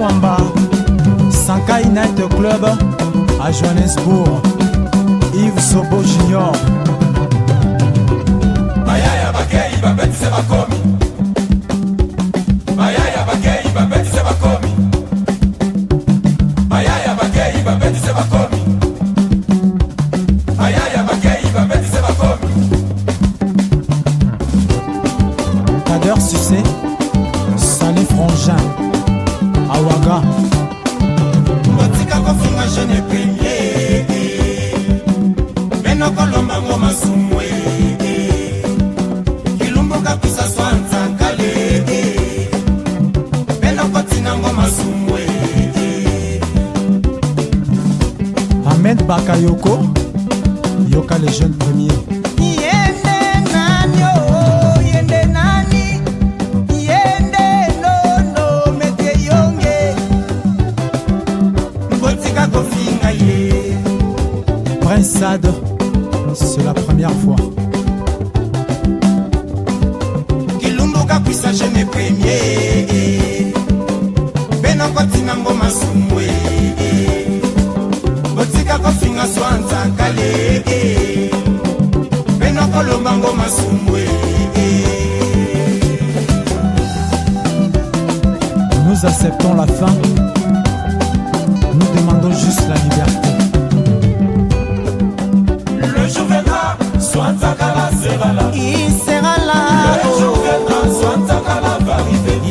Mwamba. Sankai Night Club à Johannesburg. Yves Sobo Junior. Bayaya bakei babetise bakomi. Bayaya bakei babetise bakomi. Bayaya bakei babetise bakomi. Bayaya bakei babetise bakomi. Kader Succès Salé Frangin awaga kotika kofunga jeune premier. Meno kolombango masumu kilumbuka kusaswa nzankale meno kotinango masumu amed bakayoko yoka le jeune premier. C'est la première fois. Kilumbuka kwisa jeune premier. Benokotina ngo masumwe botika kofinga swanzankale benokolomba ngo masumwe Nous acceptons la fin. Nous demandons juste la liberté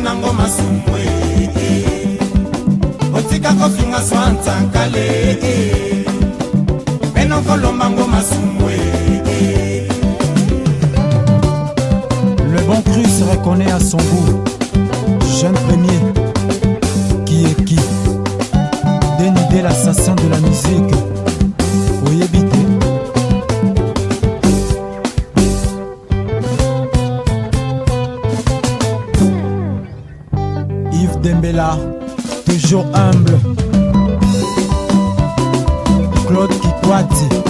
benokotina ngo masumwe otika kofinga swanzankale benokolomba ngo masumwe Le bon cru se reconnaît à son goût Jeune premier Qui est qui. Dénudé l'assassin de la musique Toujours humble. Claude Kikwati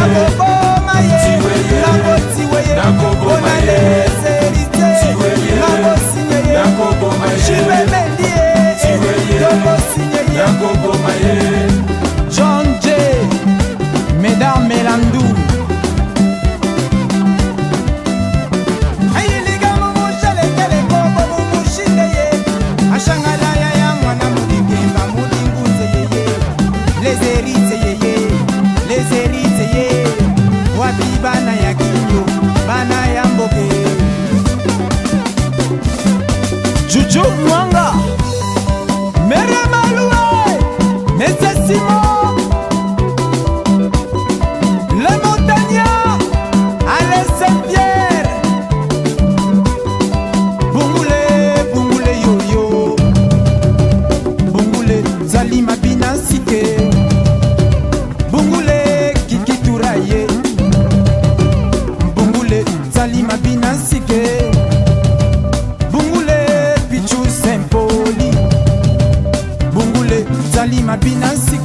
Apple. mabina nsi